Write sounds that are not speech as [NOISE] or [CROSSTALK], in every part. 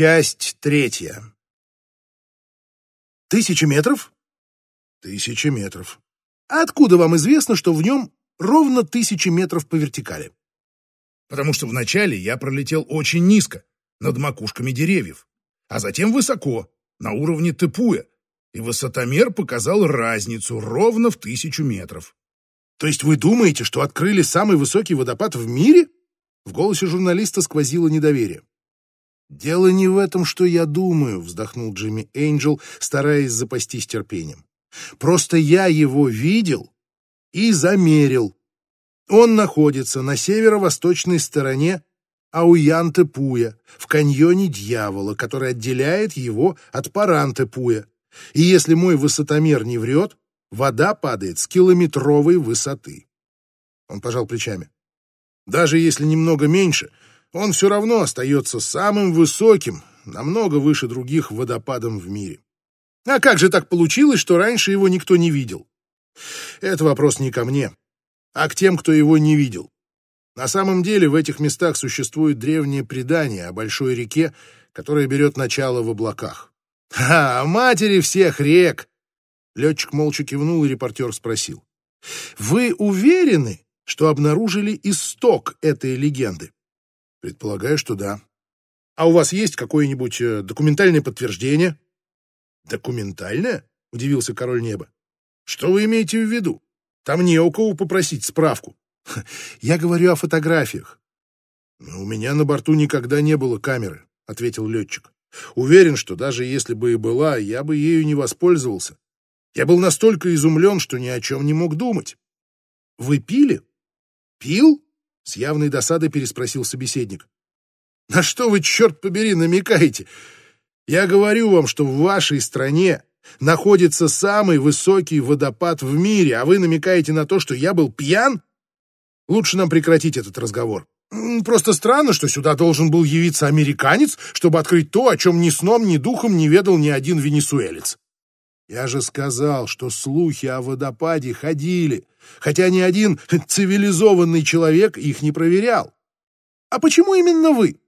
Часть третья. Тысяча метров? Тысяча метров. А откуда вам известно, что в нем ровно тысяча метров по вертикали? Потому что вначале я пролетел очень низко, над макушками деревьев, а затем высоко, на уровне Тепуя, и высотомер показал разницу ровно в тысячу метров. То есть вы думаете, что открыли самый высокий водопад в мире? В голосе журналиста сквозило недоверие. «Дело не в этом, что я думаю», — вздохнул Джимми Энджел, стараясь запастись терпением. «Просто я его видел и замерил. Он находится на северо-восточной стороне Ауянте-Пуя, в каньоне Дьявола, который отделяет его от Паранте-Пуя. И если мой высотомер не врет, вода падает с километровой высоты». Он пожал плечами. «Даже если немного меньше, он все равно остается самым высоким, намного выше других водопадом в мире. А как же так получилось, что раньше его никто не видел? Это вопрос не ко мне, а к тем, кто его не видел. На самом деле в этих местах существует древнее предание о большой реке, которая берет начало в облаках. «А, матери всех рек!» Летчик молча кивнул, и репортер спросил. «Вы уверены, что обнаружили исток этой легенды?» Предполагаю, что да. А у вас есть какое-нибудь э, документальное подтверждение? Документальное? Удивился король неба. Что вы имеете в виду? Там не у кого попросить справку. [LAUGHS] Я говорю о фотографиях. у меня на борту никогда не было камеры, ответил летчик. Уверен, что даже если бы и была, я бы ею не воспользовался. Я был настолько изумлен, что ни о чем не мог думать. Вы пили? Пил? С явной досадой переспросил собеседник. «На что вы, черт побери, намекаете? Я говорю вам, что в вашей стране находится самый высокий водопад в мире, а вы намекаете на то, что я был пьян? Лучше нам прекратить этот разговор. Просто странно, что сюда должен был явиться американец, чтобы открыть то, о чем ни сном, ни духом не ведал ни один венесуэлец. Я же сказал, что слухи о водопаде ходили, хотя ни один цивилизованный человек их не проверял. А почему именно вы?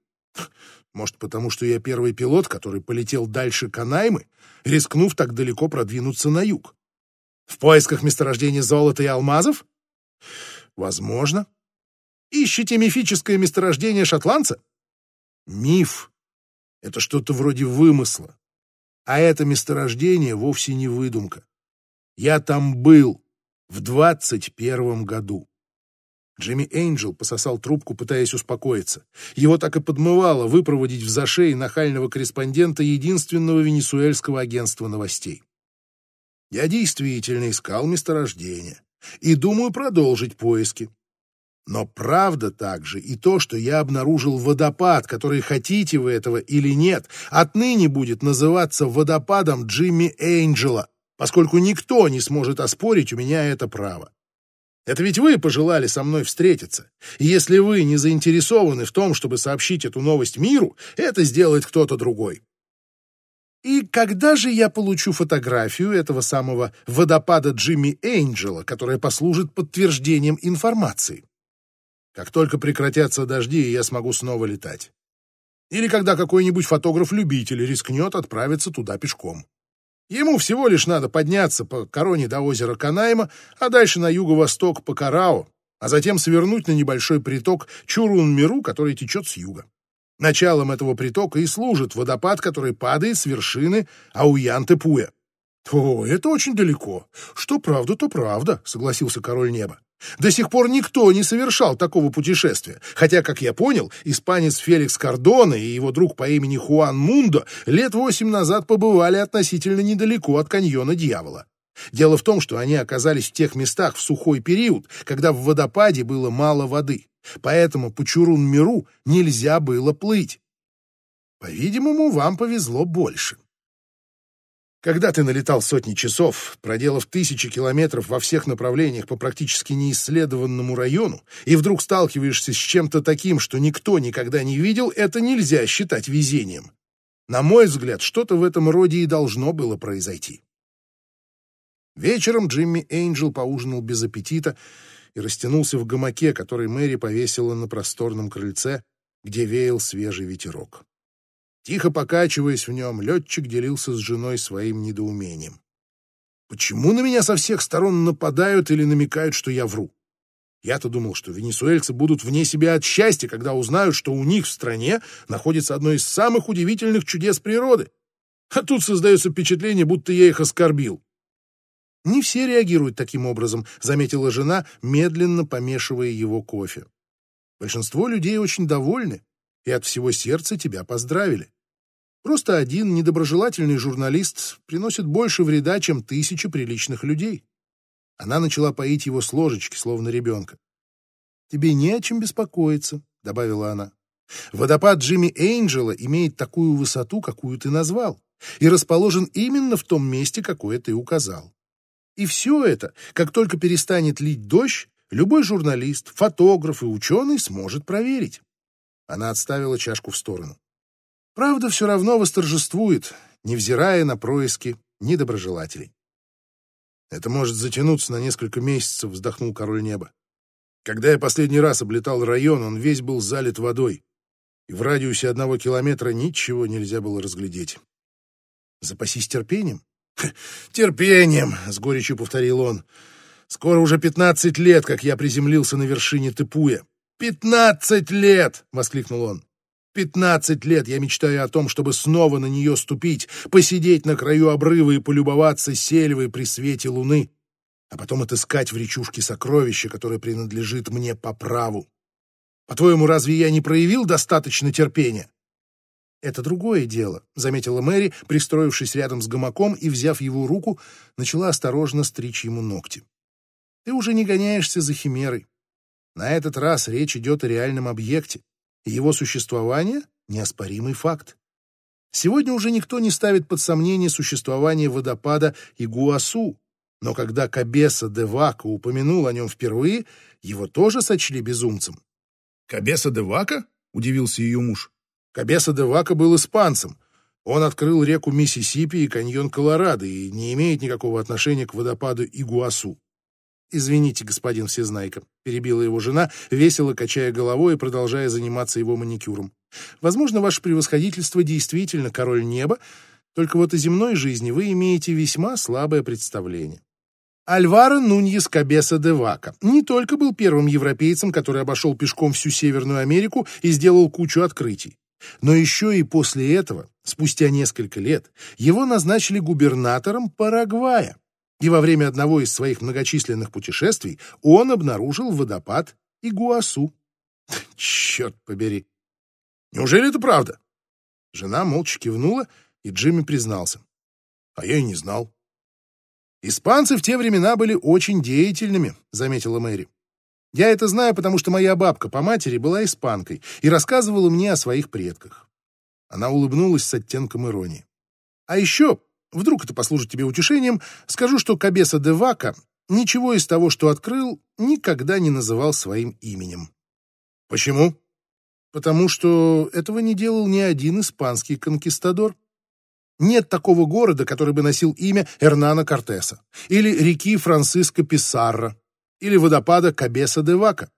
Может, потому что я первый пилот, который полетел дальше Канаймы, рискнув так далеко продвинуться на юг? В поисках месторождения золота и алмазов? Возможно. Ищете мифическое месторождение шотландца? Миф — это что-то вроде вымысла. А это месторождение вовсе не выдумка. Я там был в двадцать первом году. Джимми Эйнджел пососал трубку, пытаясь успокоиться. Его так и подмывало выпроводить в зашей нахального корреспондента единственного венесуэльского агентства новостей. Я действительно искал месторождение и думаю продолжить поиски. Но правда также и то, что я обнаружил водопад, который, хотите вы этого или нет, отныне будет называться водопадом Джимми Эйнджела, поскольку никто не сможет оспорить у меня это право. Это ведь вы пожелали со мной встретиться. И если вы не заинтересованы в том, чтобы сообщить эту новость миру, это сделает кто-то другой. И когда же я получу фотографию этого самого водопада Джимми Эйнджела, которая послужит подтверждением информации? Как только прекратятся дожди, я смогу снова летать. Или когда какой-нибудь фотограф-любитель рискнет отправиться туда пешком. Ему всего лишь надо подняться по короне до озера Канайма, а дальше на юго-восток по Карао, а затем свернуть на небольшой приток Чурун-Миру, который течет с юга. Началом этого притока и служит водопад, который падает с вершины Ауян-Тепуя. «О, это очень далеко. Что правда, то правда», — согласился король неба. До сих пор никто не совершал такого путешествия, хотя, как я понял, испанец Феликс Кардона и его друг по имени Хуан Мундо лет восемь назад побывали относительно недалеко от каньона Дьявола. Дело в том, что они оказались в тех местах в сухой период, когда в водопаде было мало воды, поэтому по Чурун-Миру нельзя было плыть. По-видимому, вам повезло больше. Когда ты налетал сотни часов, проделав тысячи километров во всех направлениях по практически неисследованному району, и вдруг сталкиваешься с чем-то таким, что никто никогда не видел, это нельзя считать везением. На мой взгляд, что-то в этом роде и должно было произойти. Вечером Джимми Эйнджел поужинал без аппетита и растянулся в гамаке, который Мэри повесила на просторном крыльце, где веял свежий ветерок. Тихо покачиваясь в нем, летчик делился с женой своим недоумением. Почему на меня со всех сторон нападают или намекают, что я вру? Я-то думал, что венесуэльцы будут вне себя от счастья, когда узнают, что у них в стране находится одно из самых удивительных чудес природы. А тут создается впечатление, будто я их оскорбил. Не все реагируют таким образом, заметила жена, медленно помешивая его кофе. Большинство людей очень довольны и от всего сердца тебя поздравили. Просто один недоброжелательный журналист приносит больше вреда, чем тысячи приличных людей. Она начала поить его с ложечки, словно ребенка. «Тебе не о чем беспокоиться», — добавила она. «Водопад Джимми Эйнджела имеет такую высоту, какую ты назвал, и расположен именно в том месте, какое ты указал. И все это, как только перестанет лить дождь, любой журналист, фотограф и ученый сможет проверить. Она отставила чашку в сторону. Правда все равно восторжествует, невзирая на происки недоброжелателей. Это может затянуться на несколько месяцев, вздохнул король неба. Когда я последний раз облетал район, он весь был залит водой, и в радиусе одного километра ничего нельзя было разглядеть. Запасись терпением. Терпением, с горечью повторил он. Скоро уже пятнадцать лет, как я приземлился на вершине Тыпуя. «Пятнадцать лет!» — воскликнул он. «Пятнадцать лет я мечтаю о том, чтобы снова на нее ступить, посидеть на краю обрыва и полюбоваться сельвой при свете луны, а потом отыскать в речушке сокровище, которое принадлежит мне по праву. По-твоему, разве я не проявил достаточно терпения?» «Это другое дело», — заметила Мэри, пристроившись рядом с гамаком и, взяв его руку, начала осторожно стричь ему ногти. «Ты уже не гоняешься за химерой. На этот раз речь идет о реальном объекте, и его существование — неоспоримый факт. Сегодня уже никто не ставит под сомнение существование водопада Игуасу, но когда Кабеса де Вака упомянул о нем впервые, его тоже сочли безумцем. «Кабеса де Вака?» — удивился ее муж. Кабеса де Вака был испанцем. Он открыл реку Миссисипи и каньон Колорадо и не имеет никакого отношения к водопаду Игуасу. «Извините, господин Всезнайка», — перебила его жена, весело качая головой и продолжая заниматься его маникюром. «Возможно, ваше превосходительство действительно король неба, только вот о земной жизни вы имеете весьма слабое представление». Альваро Нуньес Кабеса де Вака не только был первым европейцем, который обошел пешком всю Северную Америку и сделал кучу открытий, но еще и после этого, спустя несколько лет, его назначили губернатором Парагвая и во время одного из своих многочисленных путешествий он обнаружил водопад Игуасу. Черт побери! Неужели это правда? Жена молча кивнула, и Джимми признался. А я и не знал. Испанцы в те времена были очень деятельными, заметила Мэри. Я это знаю, потому что моя бабка по матери была испанкой и рассказывала мне о своих предках. Она улыбнулась с оттенком иронии. А еще Вдруг это послужит тебе утешением, скажу, что Кабеса де Вака ничего из того, что открыл, никогда не называл своим именем. Почему? Потому что этого не делал ни один испанский конкистадор. Нет такого города, который бы носил имя Эрнана Кортеса, или реки Франциско Писарро, или водопада Кабеса де Вака.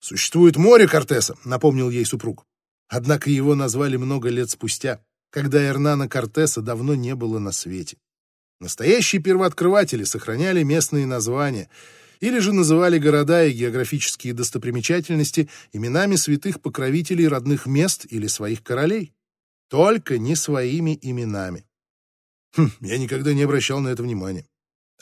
Существует море Кортеса, напомнил ей супруг. Однако его назвали много лет спустя когда Эрнана Кортеса давно не было на свете. Настоящие первооткрыватели сохраняли местные названия или же называли города и географические достопримечательности именами святых покровителей родных мест или своих королей. Только не своими именами. Хм, я никогда не обращал на это внимания.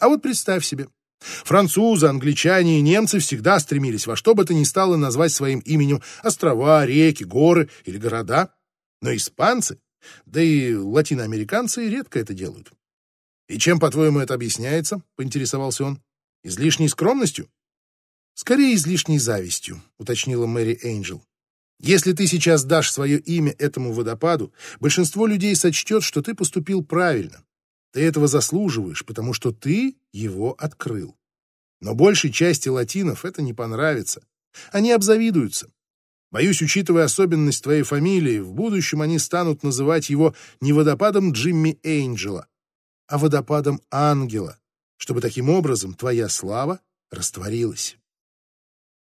А вот представь себе, Французы, англичане и немцы всегда стремились во что бы то ни стало назвать своим именем острова, реки, горы или города. Но испанцы да и латиноамериканцы редко это делают. «И чем, по-твоему, это объясняется?» — поинтересовался он. «Излишней скромностью?» «Скорее, излишней завистью», — уточнила Мэри Эйнджел. «Если ты сейчас дашь свое имя этому водопаду, большинство людей сочтет, что ты поступил правильно. Ты этого заслуживаешь, потому что ты его открыл. Но большей части латинов это не понравится. Они обзавидуются. Боюсь, учитывая особенность твоей фамилии, в будущем они станут называть его не водопадом Джимми Эйнджела, а водопадом Ангела, чтобы таким образом твоя слава растворилась.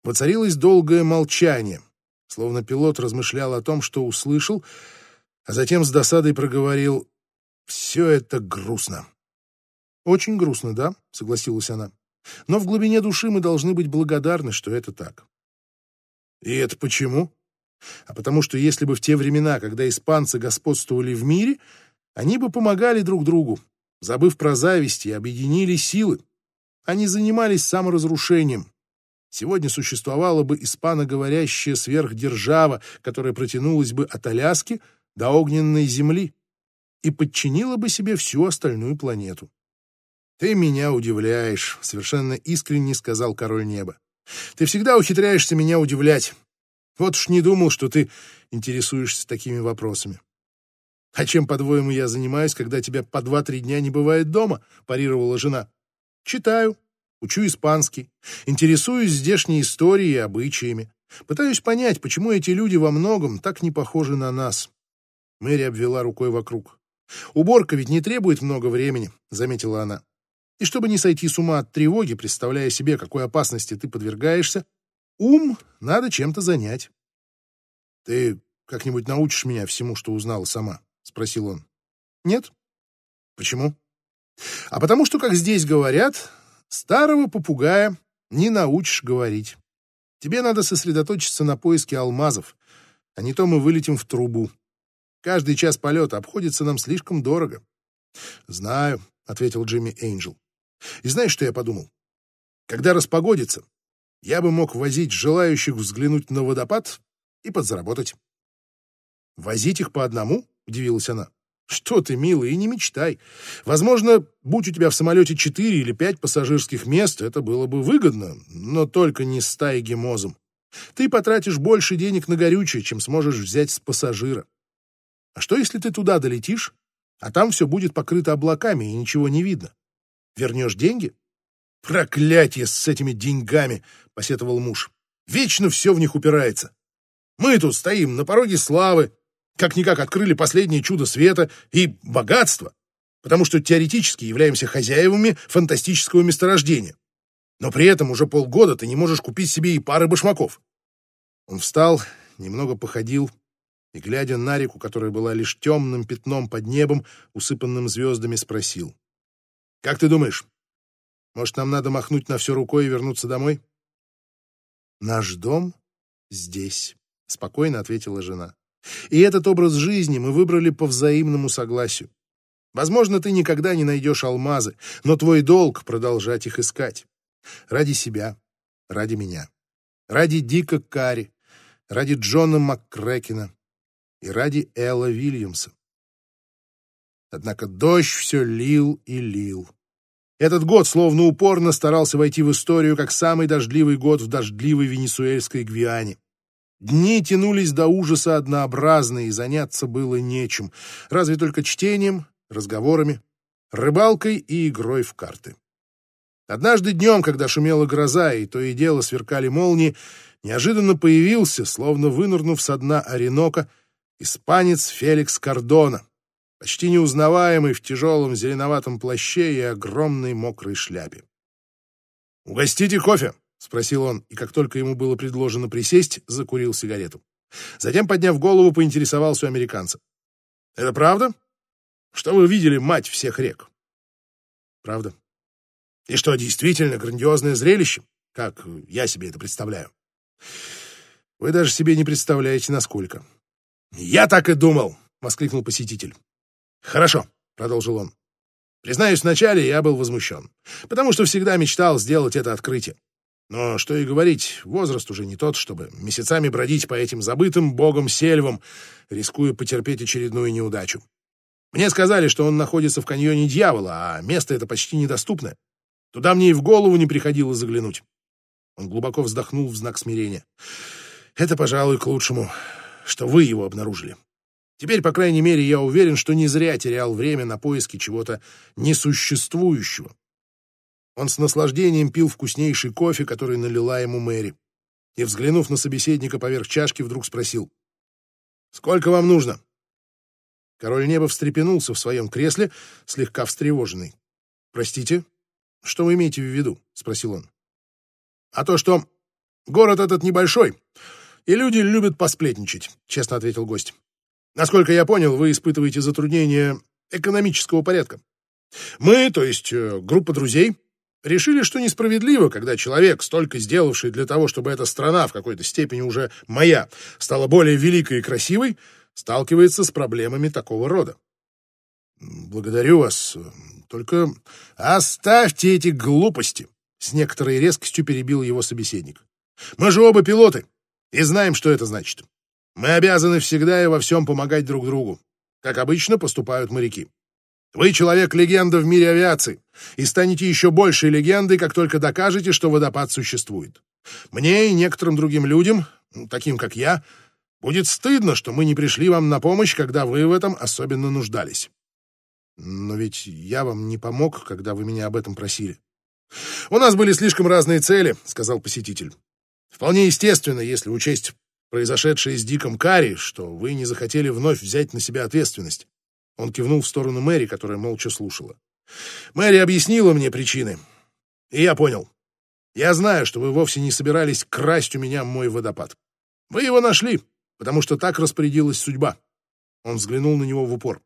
Воцарилось долгое молчание, словно пилот размышлял о том, что услышал, а затем с досадой проговорил «Все это грустно». «Очень грустно, да?» — согласилась она. «Но в глубине души мы должны быть благодарны, что это так». «И это почему?» «А потому что если бы в те времена, когда испанцы господствовали в мире, они бы помогали друг другу, забыв про зависть и объединили силы. Они занимались саморазрушением. Сегодня существовала бы испаноговорящая сверхдержава, которая протянулась бы от Аляски до огненной земли и подчинила бы себе всю остальную планету. «Ты меня удивляешь», — совершенно искренне сказал король неба. «Ты всегда ухитряешься меня удивлять. Вот уж не думал, что ты интересуешься такими вопросами». «А чем, по-твоему, я занимаюсь, когда тебя по два-три дня не бывает дома?» — парировала жена. «Читаю, учу испанский, интересуюсь здешней историей и обычаями. Пытаюсь понять, почему эти люди во многом так не похожи на нас». Мэри обвела рукой вокруг. «Уборка ведь не требует много времени», — заметила она. «И чтобы не сойти с ума от тревоги, представляя себе, какой опасности ты подвергаешься, ум надо чем-то занять». «Ты как-нибудь научишь меня всему, что узнала сама?» — спросил он. «Нет». «Почему?» «А потому что, как здесь говорят, старого попугая не научишь говорить. Тебе надо сосредоточиться на поиске алмазов, а не то мы вылетим в трубу. Каждый час полета обходится нам слишком дорого. Знаю, ответил Джимми Эйнджел. И знаешь, что я подумал? Когда распогодится, я бы мог возить желающих взглянуть на водопад и подзаработать. Возить их по одному? Удивилась она. Что ты, милый, и не мечтай. Возможно, будь у тебя в самолете четыре или пять пассажирских мест, это было бы выгодно, но только не с тайгемозом. Ты потратишь больше денег на горючее, чем сможешь взять с пассажира. А что, если ты туда долетишь, а там все будет покрыто облаками и ничего не видно? Вернешь деньги? Проклятие с этими деньгами, посетовал муж. Вечно все в них упирается. Мы тут стоим на пороге славы, как-никак открыли последнее чудо света и богатство, потому что теоретически являемся хозяевами фантастического месторождения. Но при этом уже полгода ты не можешь купить себе и пары башмаков. Он встал, немного походил, и, глядя на реку, которая была лишь темным пятном под небом, усыпанным звездами, спросил. «Как ты думаешь, может, нам надо махнуть на все рукой и вернуться домой?» «Наш дом здесь», — спокойно ответила жена. «И этот образ жизни мы выбрали по взаимному согласию. Возможно, ты никогда не найдешь алмазы, но твой долг — продолжать их искать. Ради себя, ради меня, ради Дика Карри, ради Джона МакКрекена, и ради Элла Вильямса. Однако дождь все лил и лил. Этот год словно упорно старался войти в историю как самый дождливый год в дождливой венесуэльской Гвиане. Дни тянулись до ужаса однообразные, и заняться было нечем, разве только чтением, разговорами, рыбалкой и игрой в карты. Однажды днем, когда шумела гроза и то и дело сверкали молнии, неожиданно появился, словно вынырнув со дна Оренока, испанец Феликс Кардона, почти неузнаваемый в тяжелом зеленоватом плаще и огромной мокрой шляпе. «Угостите кофе?» — спросил он, и как только ему было предложено присесть, закурил сигарету. Затем, подняв голову, поинтересовался у американца. «Это правда? Что вы видели мать всех рек?» «Правда. И что, действительно грандиозное зрелище, как я себе это представляю?» «Вы даже себе не представляете, насколько. «Я так и думал!» — воскликнул посетитель. «Хорошо», — продолжил он. «Признаюсь, вначале я был возмущен, потому что всегда мечтал сделать это открытие. Но что и говорить, возраст уже не тот, чтобы месяцами бродить по этим забытым богом сельвам, рискуя потерпеть очередную неудачу. Мне сказали, что он находится в каньоне дьявола, а место это почти недоступное. Туда мне и в голову не приходило заглянуть. Он глубоко вздохнул в знак смирения. Это, пожалуй, к лучшему что вы его обнаружили. Теперь, по крайней мере, я уверен, что не зря терял время на поиски чего-то несуществующего. Он с наслаждением пил вкуснейший кофе, который налила ему Мэри. И, взглянув на собеседника поверх чашки, вдруг спросил. «Сколько вам нужно?» Король неба встрепенулся в своем кресле, слегка встревоженный. «Простите, что вы имеете в виду?» — спросил он. «А то, что город этот небольшой, и люди любят посплетничать», — честно ответил гость. Насколько я понял, вы испытываете затруднения экономического порядка. Мы, то есть э, группа друзей, решили, что несправедливо, когда человек, столько сделавший для того, чтобы эта страна в какой-то степени уже моя, стала более великой и красивой, сталкивается с проблемами такого рода. Благодарю вас. Только оставьте эти глупости, с некоторой резкостью перебил его собеседник. Мы же оба пилоты и знаем, что это значит. Мы обязаны всегда и во всем помогать друг другу, как обычно поступают моряки. Вы человек-легенда в мире авиации и станете еще большей легендой, как только докажете, что водопад существует. Мне и некоторым другим людям, таким как я, будет стыдно, что мы не пришли вам на помощь, когда вы в этом особенно нуждались. Но ведь я вам не помог, когда вы меня об этом просили. У нас были слишком разные цели, сказал посетитель. Вполне естественно, если учесть произошедшее с Диком Карри, что вы не захотели вновь взять на себя ответственность. Он кивнул в сторону Мэри, которая молча слушала. Мэри объяснила мне причины, и я понял. Я знаю, что вы вовсе не собирались красть у меня мой водопад. Вы его нашли, потому что так распорядилась судьба. Он взглянул на него в упор.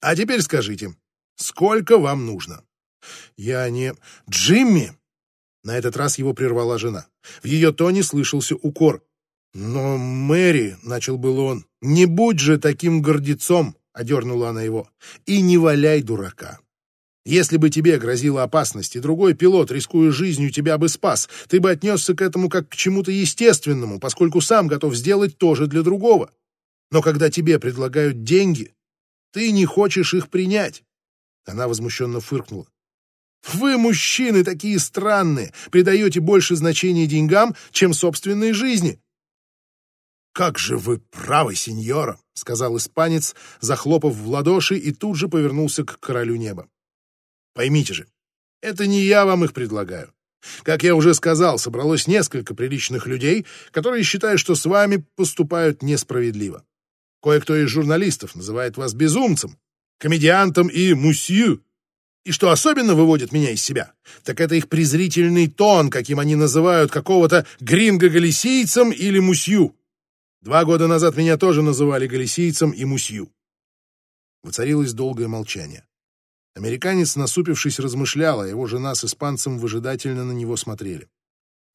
А теперь скажите, сколько вам нужно? Я не... Джимми! На этот раз его прервала жена. В ее тоне слышался укор. «Но, Мэри», — начал был он, — «не будь же таким гордецом. — одернула она его, — «и не валяй дурака. Если бы тебе грозила опасность, и другой пилот, рискуя жизнью, тебя бы спас, ты бы отнесся к этому как к чему-то естественному, поскольку сам готов сделать то же для другого. Но когда тебе предлагают деньги, ты не хочешь их принять». Она возмущенно фыркнула. «Вы, мужчины, такие странные, придаете больше значения деньгам, чем собственной жизни. «Как же вы правы, сеньора!» — сказал испанец, захлопав в ладоши и тут же повернулся к королю неба. «Поймите же, это не я вам их предлагаю. Как я уже сказал, собралось несколько приличных людей, которые считают, что с вами поступают несправедливо. Кое-кто из журналистов называет вас безумцем, комедиантом и мусью. И что особенно выводит меня из себя, так это их презрительный тон, каким они называют какого-то гринго-галисийцем или мусью. Два года назад меня тоже называли галисийцем и мусью. Воцарилось долгое молчание. Американец, насупившись, размышлял, а его жена с испанцем выжидательно на него смотрели.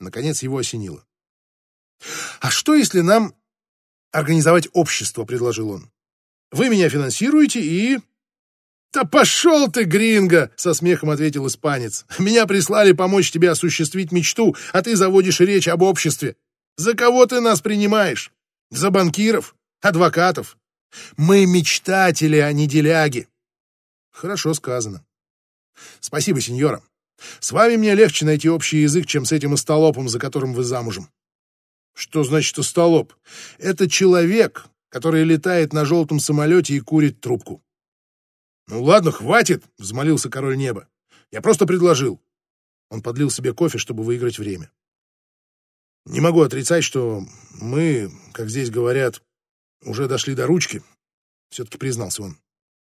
Наконец его осенило. «А что, если нам организовать общество?» — предложил он. «Вы меня финансируете и...» «Да пошел ты, гринго!» — со смехом ответил испанец. «Меня прислали помочь тебе осуществить мечту, а ты заводишь речь об обществе. За кого ты нас принимаешь? За банкиров, адвокатов. Мы мечтатели, а не деляги. Хорошо сказано. Спасибо, сеньора. С вами мне легче найти общий язык, чем с этим остолопом, за которым вы замужем. Что значит остолоп? Это человек, который летает на желтом самолете и курит трубку. Ну ладно, хватит, взмолился король неба. Я просто предложил. Он подлил себе кофе, чтобы выиграть время. Не могу отрицать, что мы, как здесь говорят, уже дошли до ручки. Все-таки признался он.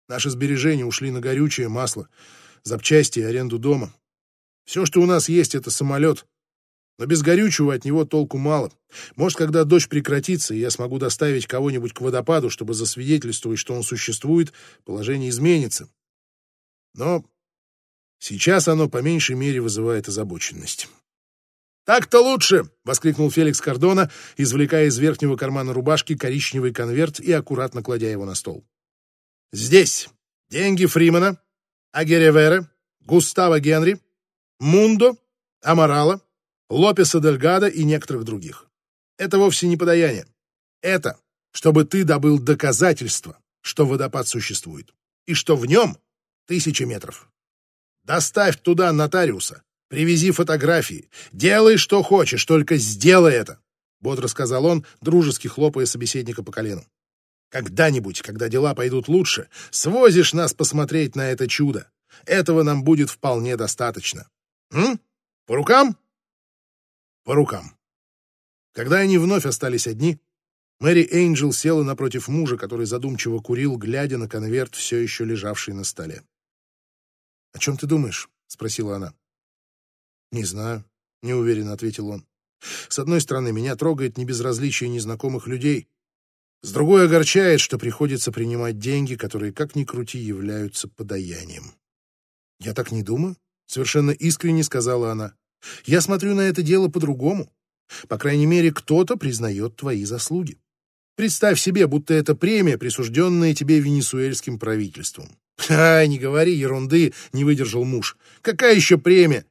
Наши сбережения ушли на горючее, масло, запчасти и аренду дома. Все, что у нас есть, это самолет. Но без горючего от него толку мало. Может, когда дождь прекратится, и я смогу доставить кого-нибудь к водопаду, чтобы засвидетельствовать, что он существует, положение изменится. Но сейчас оно по меньшей мере вызывает озабоченность. «Так-то лучше!» — воскликнул Феликс Кордона, извлекая из верхнего кармана рубашки коричневый конверт и аккуратно кладя его на стол. «Здесь деньги Фримана, Агеревера, Густава Генри, Мундо, Амарала, Лопеса Дельгада и некоторых других. Это вовсе не подаяние. Это, чтобы ты добыл доказательства, что водопад существует, и что в нем тысячи метров. Доставь туда нотариуса, Привези фотографии. Делай, что хочешь, только сделай это, — бодро сказал он, дружески хлопая собеседника по колену. Когда-нибудь, когда дела пойдут лучше, свозишь нас посмотреть на это чудо. Этого нам будет вполне достаточно. М? По рукам? По рукам. Когда они вновь остались одни, Мэри Эйнджел села напротив мужа, который задумчиво курил, глядя на конверт, все еще лежавший на столе. — О чем ты думаешь? — спросила она. «Не знаю», — неуверенно ответил он. «С одной стороны, меня трогает небезразличие незнакомых людей, С другой огорчает, что приходится принимать деньги, которые, как ни крути, являются подаянием. «Я так не думаю», — совершенно искренне сказала она. «Я смотрю на это дело по-другому. По крайней мере, кто-то признает твои заслуги. Представь себе, будто это премия, присужденная тебе венесуэльским правительством. «Ай, не говори ерунды», — не выдержал муж. «Какая еще премия?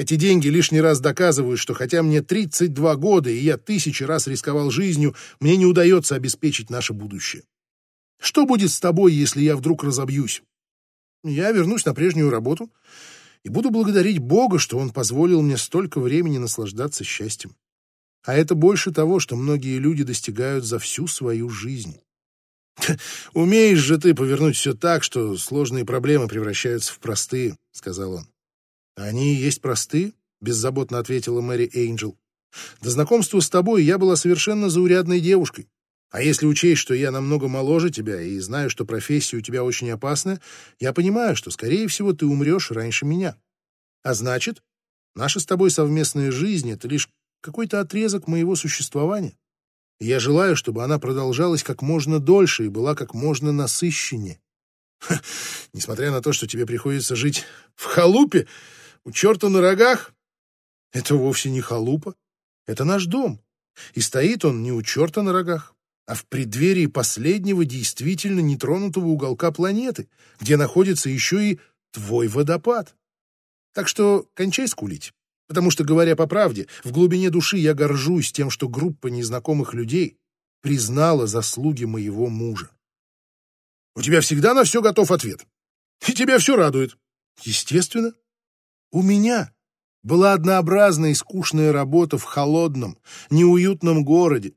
Эти деньги лишний раз доказывают, что хотя мне 32 года, и я тысячи раз рисковал жизнью, мне не удается обеспечить наше будущее. Что будет с тобой, если я вдруг разобьюсь? Я вернусь на прежнюю работу и буду благодарить Бога, что Он позволил мне столько времени наслаждаться счастьем. А это больше того, что многие люди достигают за всю свою жизнь. [LAUGHS] «Умеешь же ты повернуть все так, что сложные проблемы превращаются в простые», — сказал он. «Они есть простые», — беззаботно ответила Мэри Эйнджел. «До знакомства с тобой я была совершенно заурядной девушкой. А если учесть, что я намного моложе тебя и знаю, что профессия у тебя очень опасная, я понимаю, что, скорее всего, ты умрешь раньше меня. А значит, наша с тобой совместная жизнь — это лишь какой-то отрезок моего существования. Я желаю, чтобы она продолжалась как можно дольше и была как можно насыщеннее. Ха, [LAUGHS] несмотря на то, что тебе приходится жить в халупе, у черта на рогах, это вовсе не халупа, это наш дом. И стоит он не у черта на рогах, а в преддверии последнего действительно нетронутого уголка планеты, где находится еще и твой водопад. Так что кончай скулить. Потому что, говоря по правде, в глубине души я горжусь тем, что группа незнакомых людей признала заслуги моего мужа. У тебя всегда на все готов ответ. И тебя все радует. Естественно. У меня была однообразная и скучная работа в холодном, неуютном городе.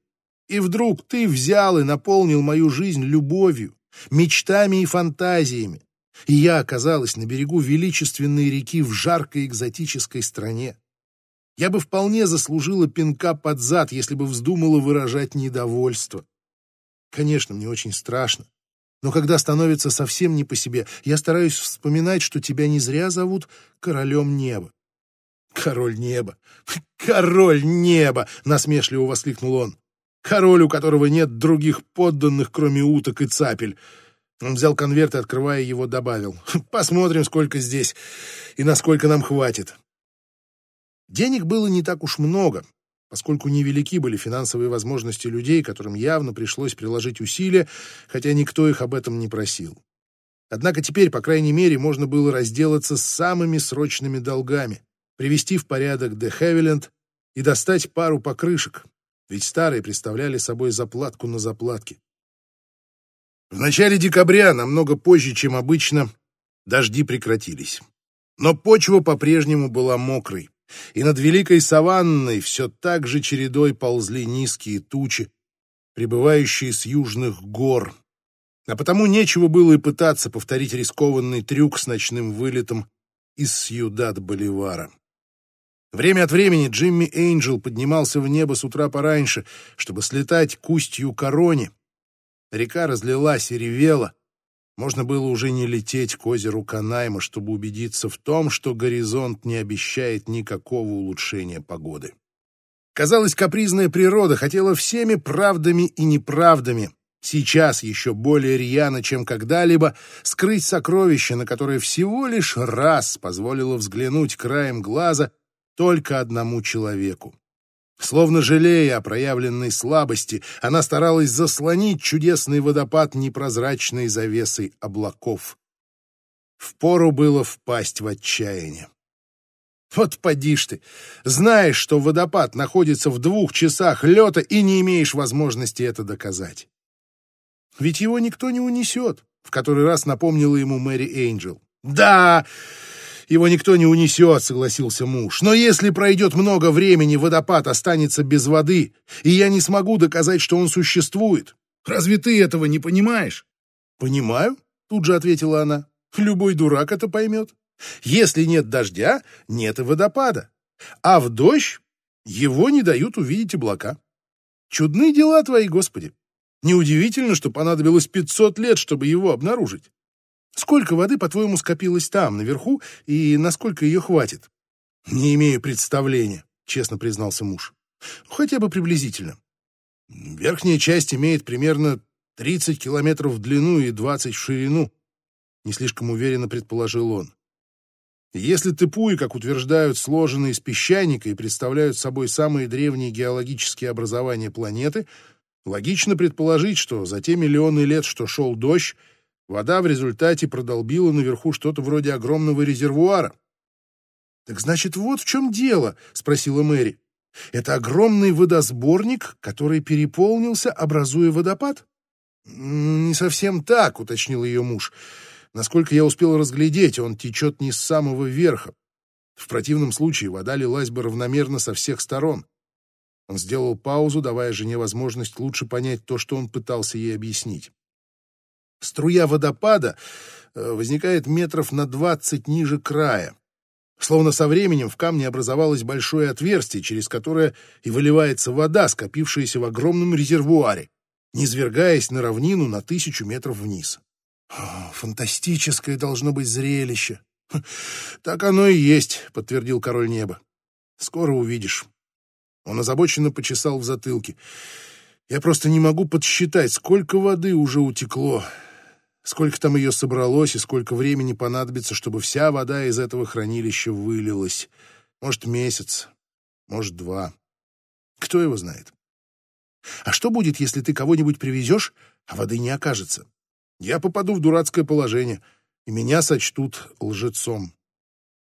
И вдруг ты взял и наполнил мою жизнь любовью, мечтами и фантазиями. И я оказалась на берегу величественной реки в жаркой экзотической стране. Я бы вполне заслужила пинка под зад, если бы вздумала выражать недовольство. Конечно, мне очень страшно. Но когда становится совсем не по себе, я стараюсь вспоминать, что тебя не зря зовут королем неба. «Король неба! Король неба!» — насмешливо воскликнул он. «Король, у которого нет других подданных, кроме уток и цапель». Он взял конверт и, открывая его, добавил. «Посмотрим, сколько здесь и насколько нам хватит. Денег было не так уж много, поскольку невелики были финансовые возможности людей, которым явно пришлось приложить усилия, хотя никто их об этом не просил. Однако теперь, по крайней мере, можно было разделаться с самыми срочными долгами, привести в порядок Де Хевиленд и достать пару покрышек, ведь старые представляли собой заплатку на заплатке. В начале декабря, намного позже, чем обычно, дожди прекратились. Но почва по-прежнему была мокрой и над великой саванной все так же чередой ползли низкие тучи, прибывающие с южных гор. А потому нечего было и пытаться повторить рискованный трюк с ночным вылетом из Сьюдад-Боливара. Время от времени Джимми Эйнджел поднимался в небо с утра пораньше, чтобы слетать к устью Короне. Река разлилась и ревела, можно было уже не лететь к озеру Канайма, чтобы убедиться в том, что горизонт не обещает никакого улучшения погоды. Казалось, капризная природа хотела всеми правдами и неправдами, сейчас еще более рьяно, чем когда-либо, скрыть сокровище, на которое всего лишь раз позволило взглянуть краем глаза только одному человеку. Словно жалея о проявленной слабости, она старалась заслонить чудесный водопад непрозрачной завесой облаков. Впору было впасть в отчаяние. Вот поди ж ты, знаешь, что водопад находится в двух часах лета и не имеешь возможности это доказать. Ведь его никто не унесет, в который раз напомнила ему Мэри Эйнджел. Да, его никто не унесет, согласился муж. Но если пройдет много времени, водопад останется без воды, и я не смогу доказать, что он существует. Разве ты этого не понимаешь? Понимаю, тут же ответила она. Любой дурак это поймет. Если нет дождя, нет и водопада. А в дождь его не дают увидеть облака. Чудные дела твои, Господи. Неудивительно, что понадобилось 500 лет, чтобы его обнаружить. Сколько воды, по-твоему, скопилось там, наверху, и насколько ее хватит? Не имею представления, честно признался муж. Хотя бы приблизительно. Верхняя часть имеет примерно 30 километров в длину и 20 в ширину, не слишком уверенно предположил он. Если тыпуи, как утверждают, сложены из песчаника и представляют собой самые древние геологические образования планеты, логично предположить, что за те миллионы лет, что шел дождь, вода в результате продолбила наверху что-то вроде огромного резервуара. «Так значит, вот в чем дело?» — спросила Мэри. «Это огромный водосборник, который переполнился, образуя водопад?» «Не совсем так», — уточнил ее муж. Насколько я успел разглядеть, он течет не с самого верха. В противном случае вода лилась бы равномерно со всех сторон. Он сделал паузу, давая жене возможность лучше понять то, что он пытался ей объяснить. Струя водопада э, возникает метров на двадцать ниже края. Словно со временем в камне образовалось большое отверстие, через которое и выливается вода, скопившаяся в огромном резервуаре, низвергаясь на равнину на тысячу метров вниз. «Фантастическое должно быть зрелище!» «Так оно и есть», — подтвердил король неба. «Скоро увидишь». Он озабоченно почесал в затылке. «Я просто не могу подсчитать, сколько воды уже утекло, сколько там ее собралось и сколько времени понадобится, чтобы вся вода из этого хранилища вылилась. Может, месяц, может, два. Кто его знает? А что будет, если ты кого-нибудь привезешь, а воды не окажется? я попаду в дурацкое положение, и меня сочтут лжецом.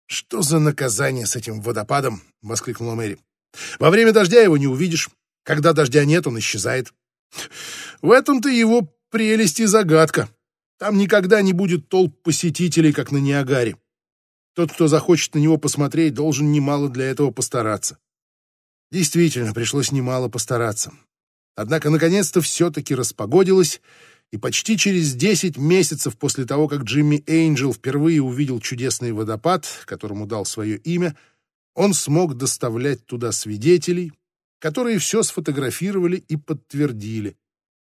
«Что за наказание с этим водопадом?» — воскликнула Мэри. «Во время дождя его не увидишь. Когда дождя нет, он исчезает. В этом-то его прелесть и загадка. Там никогда не будет толп посетителей, как на Ниагаре. Тот, кто захочет на него посмотреть, должен немало для этого постараться. Действительно, пришлось немало постараться. Однако, наконец-то, все-таки распогодилось, и почти через 10 месяцев после того, как Джимми Эйнджел впервые увидел чудесный водопад, которому дал свое имя, он смог доставлять туда свидетелей, которые все сфотографировали и подтвердили,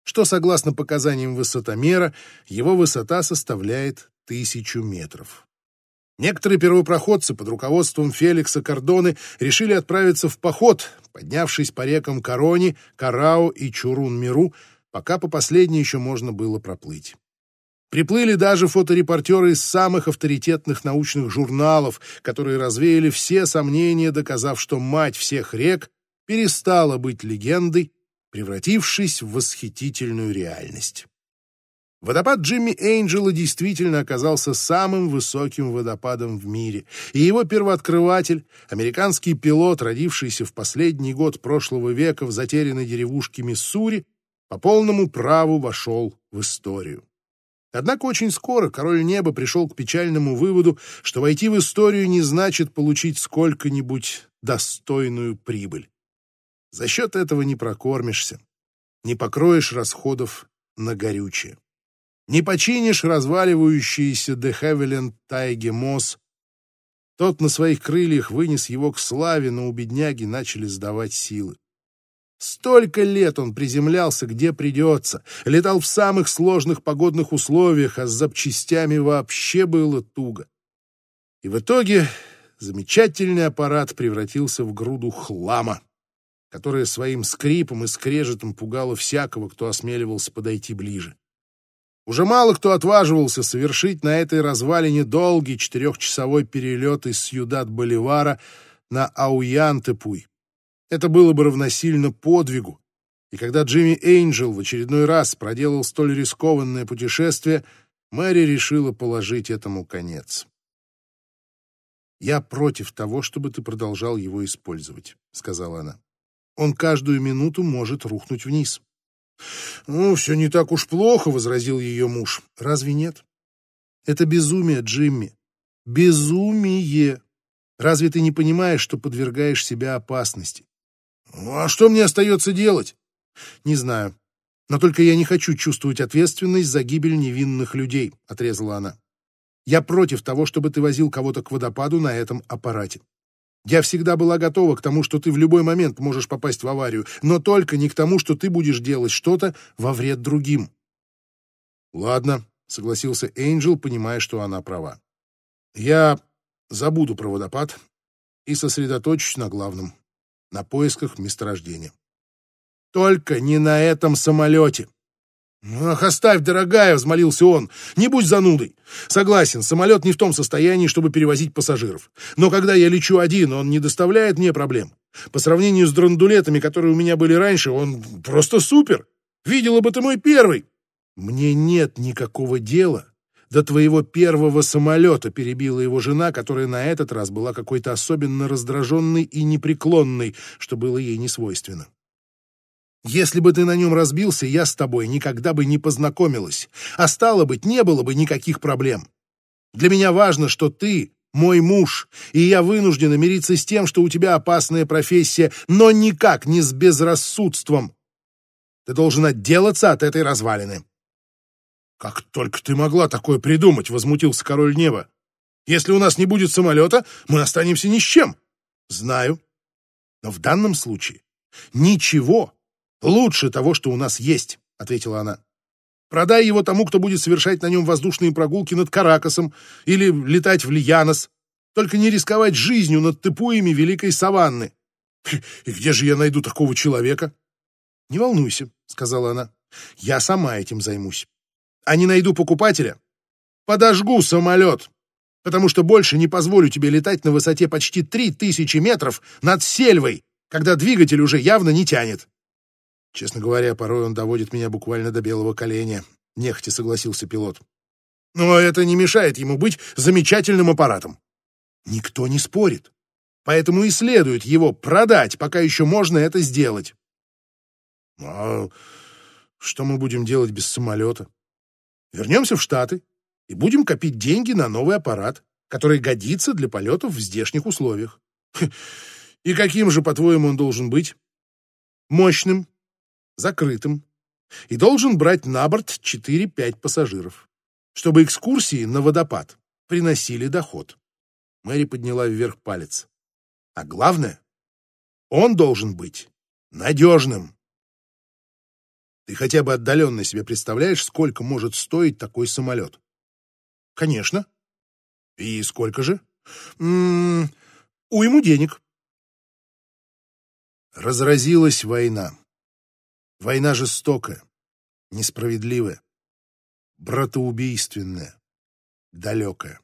что, согласно показаниям высотомера, его высота составляет тысячу метров. Некоторые первопроходцы под руководством Феликса Кордоны решили отправиться в поход, поднявшись по рекам Корони, Карао и Чурун-Миру, пока по последней еще можно было проплыть. Приплыли даже фоторепортеры из самых авторитетных научных журналов, которые развеяли все сомнения, доказав, что мать всех рек перестала быть легендой, превратившись в восхитительную реальность. Водопад Джимми Эйнджела действительно оказался самым высоким водопадом в мире, и его первооткрыватель, американский пилот, родившийся в последний год прошлого века в затерянной деревушке Миссури, по полному праву вошел в историю. Однако очень скоро король неба пришел к печальному выводу, что войти в историю не значит получить сколько-нибудь достойную прибыль. За счет этого не прокормишься, не покроешь расходов на горючее, не починишь разваливающийся де Хевелен Тайге Мосс. Тот на своих крыльях вынес его к славе, но у бедняги начали сдавать силы. Столько лет он приземлялся где придется, летал в самых сложных погодных условиях, а с запчастями вообще было туго. И в итоге замечательный аппарат превратился в груду хлама, которая своим скрипом и скрежетом пугала всякого, кто осмеливался подойти ближе. Уже мало кто отваживался совершить на этой развалине долгий четырехчасовой перелет из Сьюдад-Боливара на Ауян-Тепуй. Это было бы равносильно подвигу. И когда Джимми Эйнджел в очередной раз проделал столь рискованное путешествие, Мэри решила положить этому конец. «Я против того, чтобы ты продолжал его использовать», — сказала она. «Он каждую минуту может рухнуть вниз». «Ну, все не так уж плохо», — возразил ее муж. «Разве нет?» «Это безумие, Джимми. Безумие. Разве ты не понимаешь, что подвергаешь себя опасности? Ну, а что мне остается делать? Не знаю. Но только я не хочу чувствовать ответственность за гибель невинных людей, отрезала она. Я против того, чтобы ты возил кого-то к водопаду на этом аппарате. Я всегда была готова к тому, что ты в любой момент можешь попасть в аварию, но только не к тому, что ты будешь делать что-то во вред другим. Ладно, согласился Энджел, понимая, что она права. Я забуду про водопад и сосредоточусь на главном на поисках месторождения. Только не на этом самолете. «Ах, оставь, дорогая!» — взмолился он. «Не будь занудой. Согласен, самолет не в том состоянии, чтобы перевозить пассажиров. Но когда я лечу один, он не доставляет мне проблем. По сравнению с драндулетами, которые у меня были раньше, он просто супер. Видела бы ты мой первый!» «Мне нет никакого дела до твоего первого самолета», — перебила его жена, которая на этот раз была какой-то особенно раздраженной и непреклонной, что было ей не свойственно. Если бы ты на нем разбился, я с тобой никогда бы не познакомилась, а стало быть, не было бы никаких проблем. Для меня важно, что ты мой муж, и я вынуждена мириться с тем, что у тебя опасная профессия, но никак не с безрассудством. Ты должен отделаться от этой развалины. Как только ты могла такое придумать, возмутился король неба. Если у нас не будет самолета, мы останемся ни с чем. Знаю. Но в данном случае ничего «Лучше того, что у нас есть», — ответила она. «Продай его тому, кто будет совершать на нем воздушные прогулки над Каракасом или летать в Лиянос. Только не рисковать жизнью над тыпуями великой саванны». [LAUGHS] «И где же я найду такого человека?» «Не волнуйся», — сказала она. «Я сама этим займусь. А не найду покупателя? Подожгу самолет, потому что больше не позволю тебе летать на высоте почти три тысячи метров над сельвой, когда двигатель уже явно не тянет». Честно говоря, порой он доводит меня буквально до белого коленя. Нехотя согласился пилот. Но это не мешает ему быть замечательным аппаратом. Никто не спорит. Поэтому и следует его продать, пока еще можно это сделать. А что мы будем делать без самолета? Вернемся в Штаты и будем копить деньги на новый аппарат, который годится для полетов в здешних условиях. И каким же, по-твоему, он должен быть? Мощным, закрытым и должен брать на борт 4-5 пассажиров, чтобы экскурсии на водопад приносили доход. Мэри подняла вверх палец. А главное, он должен быть надежным. Ты хотя бы отдаленно себе представляешь, сколько может стоить такой самолет? Конечно. И сколько же? М -м, уйму денег. Разразилась война. Война жестокая, несправедливая, братоубийственная, далекая.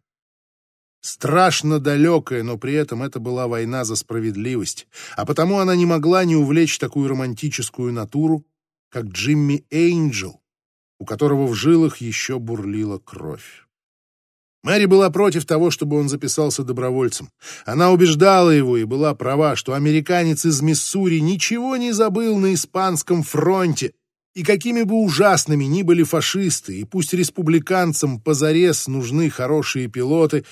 Страшно далекая, но при этом это была война за справедливость, а потому она не могла не увлечь такую романтическую натуру, как Джимми Эйнджел, у которого в жилах еще бурлила кровь. Мэри была против того, чтобы он записался добровольцем. Она убеждала его и была права, что американец из Миссури ничего не забыл на испанском фронте. И какими бы ужасными ни были фашисты, и пусть республиканцам позарез нужны хорошие пилоты,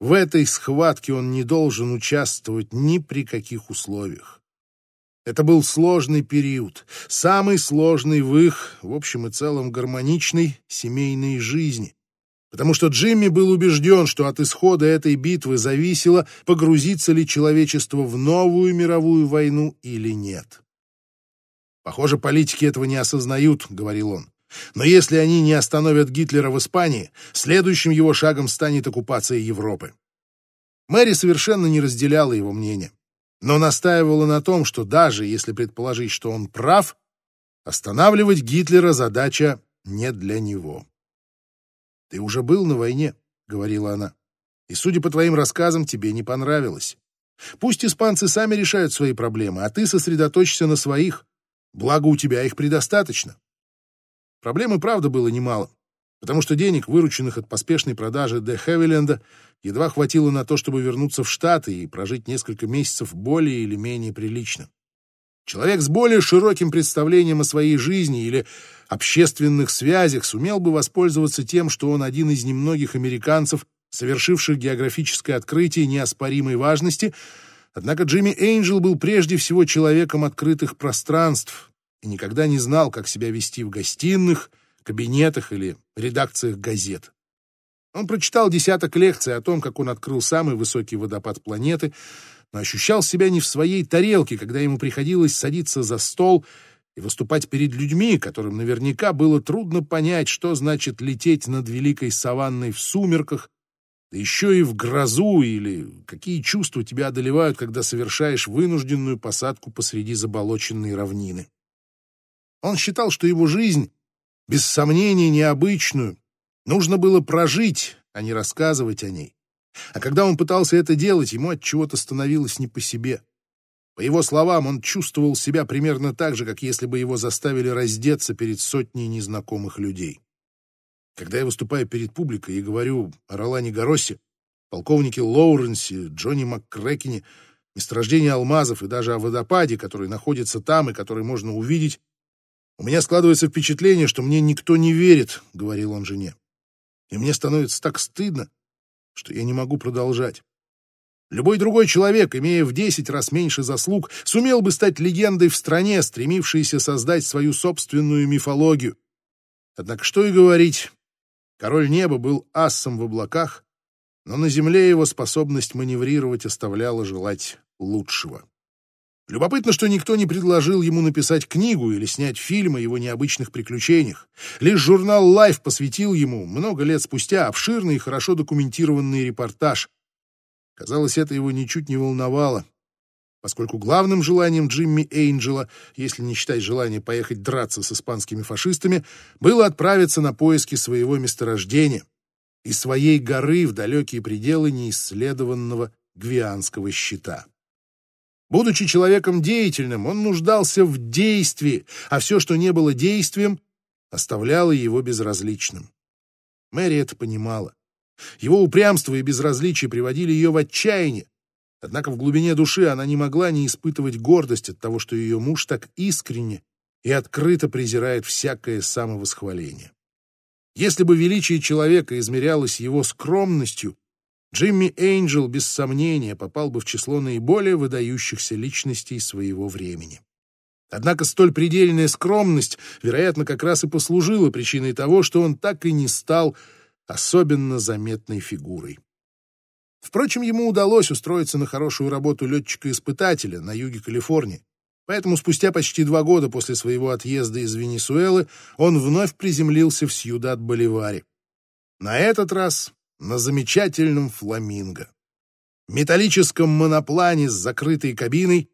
в этой схватке он не должен участвовать ни при каких условиях. Это был сложный период, самый сложный в их, в общем и целом гармоничной, семейной жизни потому что Джимми был убежден, что от исхода этой битвы зависело, погрузится ли человечество в новую мировую войну или нет. «Похоже, политики этого не осознают», — говорил он. «Но если они не остановят Гитлера в Испании, следующим его шагом станет оккупация Европы». Мэри совершенно не разделяла его мнение, но настаивала на том, что даже если предположить, что он прав, останавливать Гитлера задача не для него. «Ты уже был на войне», — говорила она. «И, судя по твоим рассказам, тебе не понравилось. Пусть испанцы сами решают свои проблемы, а ты сосредоточься на своих. Благо, у тебя их предостаточно». Проблемы, правда, было немало, потому что денег, вырученных от поспешной продажи Де Хевиленда, едва хватило на то, чтобы вернуться в Штаты и прожить несколько месяцев более или менее прилично. Человек с более широким представлением о своей жизни или общественных связях сумел бы воспользоваться тем, что он один из немногих американцев, совершивших географическое открытие неоспоримой важности, однако Джимми Эйнджел был прежде всего человеком открытых пространств и никогда не знал, как себя вести в гостиных, кабинетах или редакциях газет. Он прочитал десяток лекций о том, как он открыл самый высокий водопад планеты, но ощущал себя не в своей тарелке, когда ему приходилось садиться за стол и выступать перед людьми, которым наверняка было трудно понять, что значит лететь над великой саванной в сумерках, да еще и в грозу, или какие чувства тебя одолевают, когда совершаешь вынужденную посадку посреди заболоченной равнины. Он считал, что его жизнь, без сомнения, необычную, нужно было прожить, а не рассказывать о ней. А когда он пытался это делать, ему от чего-то становилось не по себе. По его словам, он чувствовал себя примерно так же, как если бы его заставили раздеться перед сотней незнакомых людей. Когда я выступаю перед публикой и говорю о Ролане Гаросе, полковнике Лоуренсе, Джонни МакКрекене, месторождении алмазов и даже о водопаде, который находится там и который можно увидеть, у меня складывается впечатление, что мне никто не верит, — говорил он жене. И мне становится так стыдно, что я не могу продолжать. Любой другой человек, имея в десять раз меньше заслуг, сумел бы стать легендой в стране, стремившейся создать свою собственную мифологию. Однако что и говорить, король неба был асом в облаках, но на земле его способность маневрировать оставляла желать лучшего. Любопытно, что никто не предложил ему написать книгу или снять фильм о его необычных приключениях. Лишь журнал Life посвятил ему, много лет спустя, обширный и хорошо документированный репортаж. Казалось, это его ничуть не волновало, поскольку главным желанием Джимми Эйнджела, если не считать желания поехать драться с испанскими фашистами, было отправиться на поиски своего месторождения и своей горы в далекие пределы неисследованного Гвианского щита. Будучи человеком деятельным, он нуждался в действии, а все, что не было действием, оставляло его безразличным. Мэри это понимала. Его упрямство и безразличие приводили ее в отчаяние. Однако в глубине души она не могла не испытывать гордость от того, что ее муж так искренне и открыто презирает всякое самовосхваление. Если бы величие человека измерялось его скромностью, Джимми Эйнджел, без сомнения, попал бы в число наиболее выдающихся личностей своего времени. Однако столь предельная скромность, вероятно, как раз и послужила причиной того, что он так и не стал особенно заметной фигурой. Впрочем, ему удалось устроиться на хорошую работу летчика-испытателя на юге Калифорнии, поэтому спустя почти два года после своего отъезда из Венесуэлы он вновь приземлился в Сьюдад-Боливаре. На этот раз на замечательном фламинго. Металлическом моноплане с закрытой кабиной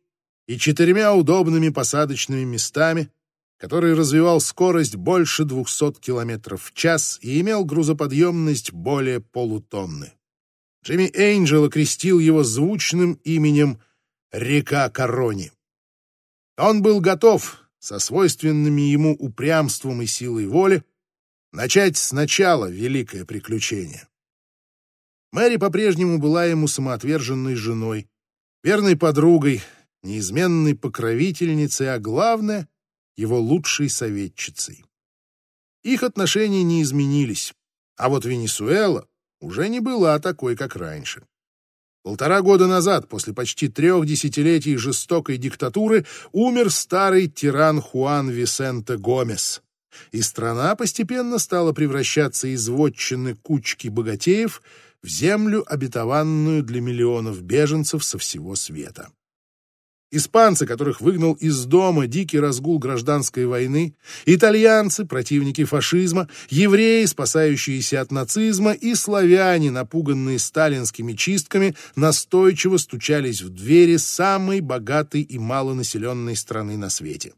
и четырьмя удобными посадочными местами, который развивал скорость больше 200 км в час и имел грузоподъемность более полутонны. Джимми Эйнджел окрестил его звучным именем «Река Корони». Он был готов, со свойственными ему упрямством и силой воли, начать сначала великое приключение. Мэри по-прежнему была ему самоотверженной женой, верной подругой, неизменной покровительницей, а главное — его лучшей советчицей. Их отношения не изменились, а вот Венесуэла уже не была такой, как раньше. Полтора года назад, после почти трех десятилетий жестокой диктатуры, умер старый тиран Хуан Висенте Гомес, и страна постепенно стала превращаться из вотчины кучки богатеев — в землю, обетованную для миллионов беженцев со всего света. Испанцы, которых выгнал из дома дикий разгул гражданской войны, итальянцы, противники фашизма, евреи, спасающиеся от нацизма, и славяне, напуганные сталинскими чистками, настойчиво стучались в двери самой богатой и малонаселенной страны на свете.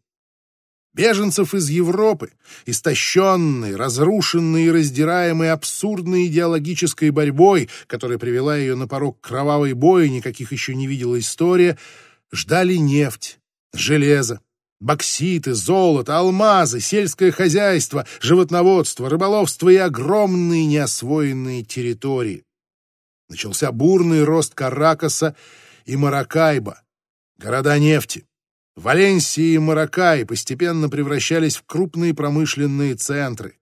Беженцев из Европы, истощенные, разрушенные и раздираемые абсурдной идеологической борьбой, которая привела ее на порог кровавой бои, никаких еще не видела история, ждали нефть, железо, бокситы, золото, алмазы, сельское хозяйство, животноводство, рыболовство и огромные неосвоенные территории. Начался бурный рост Каракаса и Маракайба, города нефти. Валенсия и Маракай постепенно превращались в крупные промышленные центры.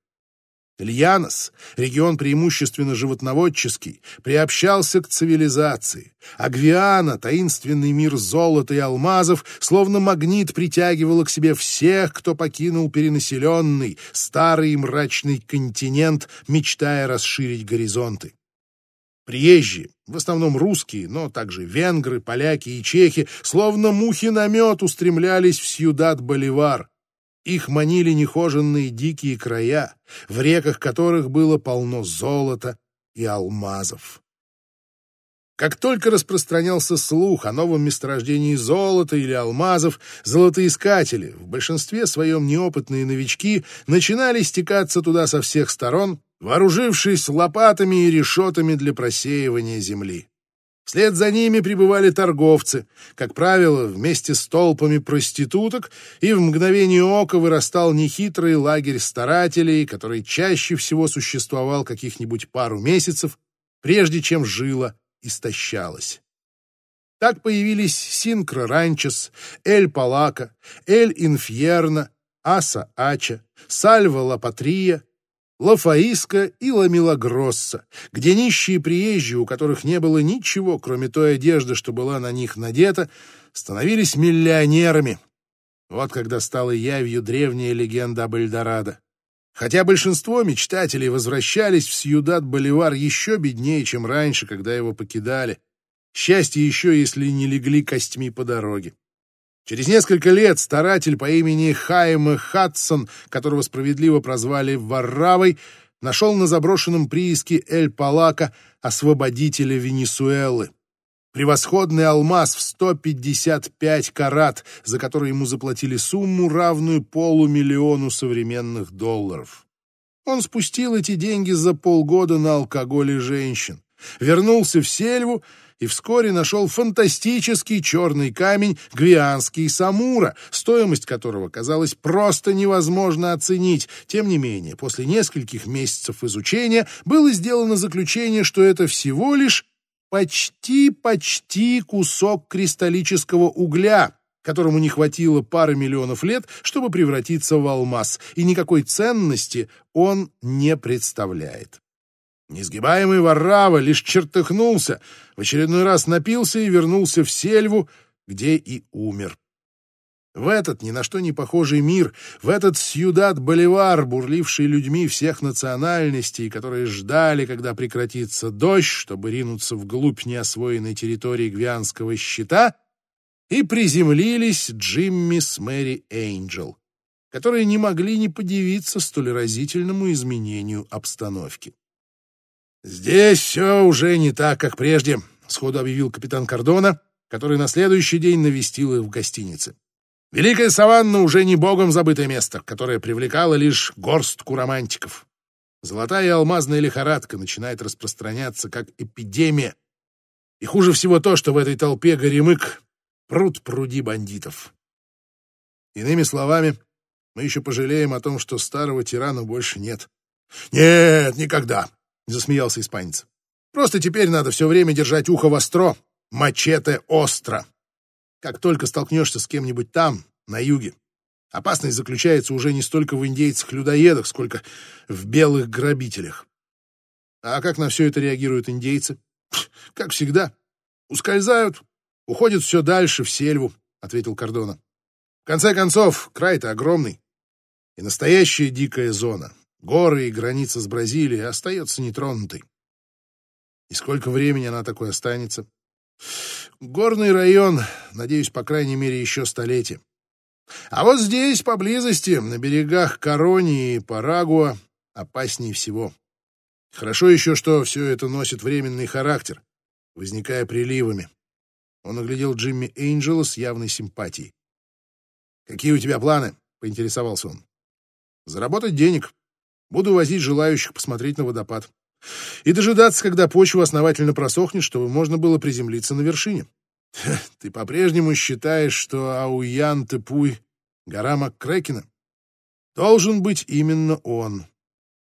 Ильянос, регион преимущественно животноводческий, приобщался к цивилизации, а Гвиана, таинственный мир золота и алмазов, словно магнит притягивала к себе всех, кто покинул перенаселенный, старый и мрачный континент, мечтая расширить горизонты. Приезжие, в основном русские, но также венгры, поляки и чехи, словно мухи на мед устремлялись в Сьюдад-Боливар. Их манили нехоженные дикие края, в реках которых было полно золота и алмазов. Как только распространялся слух о новом месторождении золота или алмазов, золотоискатели, в большинстве своем неопытные новички, начинали стекаться туда со всех сторон, вооружившись лопатами и решетами для просеивания земли. Вслед за ними прибывали торговцы, как правило, вместе с толпами проституток, и в мгновение ока вырастал нехитрый лагерь старателей, который чаще всего существовал каких-нибудь пару месяцев, прежде чем жила истощалась. Так появились Синкро Ранчес, Эль Палака, Эль Инфьерно, Аса Ача, Сальва Ла Патрия, Лафаиска и Ламилагросса, где нищие приезжие, у которых не было ничего, кроме той одежды, что была на них надета, становились миллионерами. Вот когда стала явью древняя легенда об Эльдорадо. Хотя большинство мечтателей возвращались в Сьюдад-Боливар еще беднее, чем раньше, когда его покидали. Счастье еще, если не легли костьми по дороге. Через несколько лет старатель по имени Хайме Хадсон, которого справедливо прозвали Варравой, нашел на заброшенном прииске Эль-Палака освободителя Венесуэлы. Превосходный алмаз в 155 карат, за который ему заплатили сумму, равную полумиллиону современных долларов. Он спустил эти деньги за полгода на алкоголь и женщин, вернулся в сельву и вскоре нашел фантастический черный камень гвианский самура, стоимость которого казалось просто невозможно оценить. Тем не менее, после нескольких месяцев изучения было сделано заключение, что это всего лишь почти-почти кусок кристаллического угля, которому не хватило пары миллионов лет, чтобы превратиться в алмаз, и никакой ценности он не представляет. Несгибаемый Варрава лишь чертыхнулся, в очередной раз напился и вернулся в сельву, где и умер. В этот ни на что не похожий мир, в этот Сьюдад-Боливар, бурливший людьми всех национальностей, которые ждали, когда прекратится дождь, чтобы ринуться вглубь неосвоенной территории Гвианского щита, и приземлились Джимми с Мэри Эйнджел, которые не могли не подивиться столь разительному изменению обстановки. «Здесь все уже не так, как прежде», — сходу объявил капитан Кордона, который на следующий день навестил их в гостинице. Великая саванна уже не богом забытое место, которое привлекало лишь горстку романтиков. Золотая и алмазная лихорадка начинает распространяться как эпидемия. И хуже всего то, что в этой толпе горемык пруд пруди бандитов. Иными словами, мы еще пожалеем о том, что старого тирана больше нет. «Нет, никогда!» — засмеялся испанец. «Просто теперь надо все время держать ухо востро, мачете остро. Как только столкнешься с кем-нибудь там, на юге, опасность заключается уже не столько в индейцах-людоедах, сколько в белых грабителях. А как на все это реагируют индейцы? Как всегда. Ускользают, уходят все дальше, в сельву, — ответил Кордона. В конце концов, край-то огромный. И настоящая дикая зона, горы и граница с Бразилией остается нетронутой. И сколько времени она такой останется? Горный район, надеюсь, по крайней мере, еще столетие. А вот здесь, поблизости, на берегах Коронии и Парагуа, опаснее всего. Хорошо еще, что все это носит временный характер, возникая приливами. Он оглядел Джимми Эйнджела с явной симпатией. «Какие у тебя планы?» — поинтересовался он. «Заработать денег. Буду возить желающих посмотреть на водопад и дожидаться, когда почва основательно просохнет, чтобы можно было приземлиться на вершине. Ты по-прежнему считаешь, что Ауян Тепуй — гора Маккрекена? Должен быть именно он.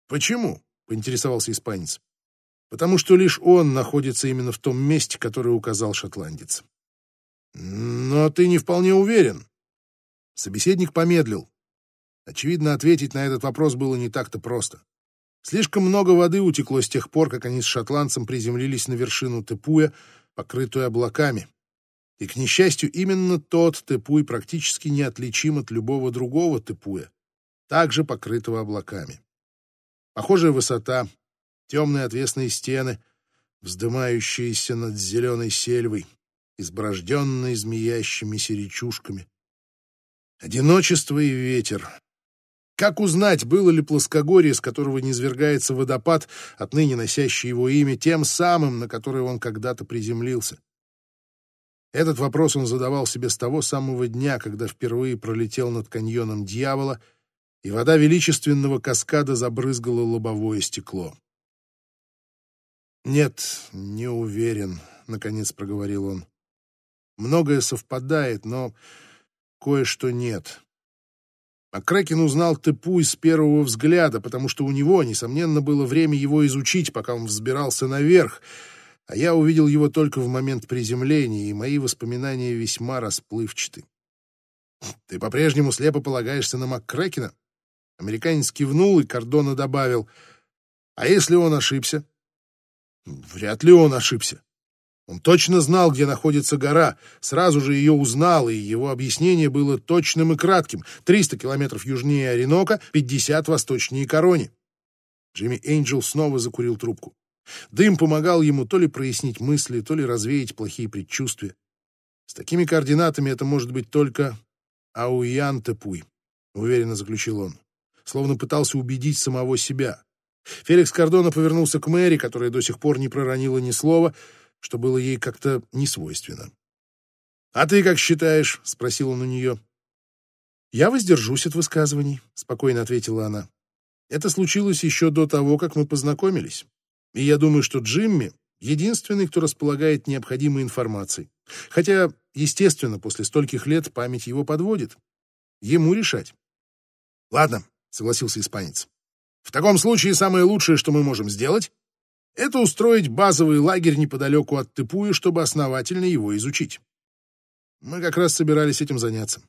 Почему? — поинтересовался испанец. Потому что лишь он находится именно в том месте, которое указал шотландец. Но ты не вполне уверен. Собеседник помедлил. Очевидно, ответить на этот вопрос было не так-то просто. Слишком много воды утекло с тех пор, как они с шотландцем приземлились на вершину Тепуя, покрытую облаками. И, к несчастью, именно тот Тепуй практически неотличим от любого другого Тепуя, также покрытого облаками. Похожая высота, темные отвесные стены, вздымающиеся над зеленой сельвой, изброжденные змеящимися речушками. Одиночество и ветер. Как узнать, было ли плоскогорье, с которого низвергается водопад, отныне носящий его имя, тем самым, на которое он когда-то приземлился? Этот вопрос он задавал себе с того самого дня, когда впервые пролетел над каньоном дьявола, и вода величественного каскада забрызгала лобовое стекло. «Нет, не уверен», — наконец проговорил он. «Многое совпадает, но кое-что нет». А Крекин узнал Тепуй с первого взгляда, потому что у него, несомненно, было время его изучить, пока он взбирался наверх, а я увидел его только в момент приземления, и мои воспоминания весьма расплывчаты. «Ты по-прежнему слепо полагаешься на МакКрекена?» Американец кивнул, и Кордона добавил, «А если он ошибся?» «Вряд ли он ошибся. Он точно знал, где находится гора, сразу же ее узнал, и его объяснение было точным и кратким. 300 километров южнее Оренока, 50 восточнее Корони. Джимми Энджел снова закурил трубку. Дым помогал ему то ли прояснить мысли, то ли развеять плохие предчувствия. С такими координатами это может быть только Ауян-Тепуй, уверенно заключил он, словно пытался убедить самого себя. Феликс Кордона повернулся к Мэри, которая до сих пор не проронила ни слова, что было ей как-то несвойственно. «А ты как считаешь?» — спросил он у нее. «Я воздержусь от высказываний», — спокойно ответила она. «Это случилось еще до того, как мы познакомились. И я думаю, что Джимми — единственный, кто располагает необходимой информацией. Хотя, естественно, после стольких лет память его подводит. Ему решать». «Ладно», — согласился испанец. «В таком случае самое лучшее, что мы можем сделать, это устроить базовый лагерь неподалеку от Тыпуя, чтобы основательно его изучить. Мы как раз собирались этим заняться.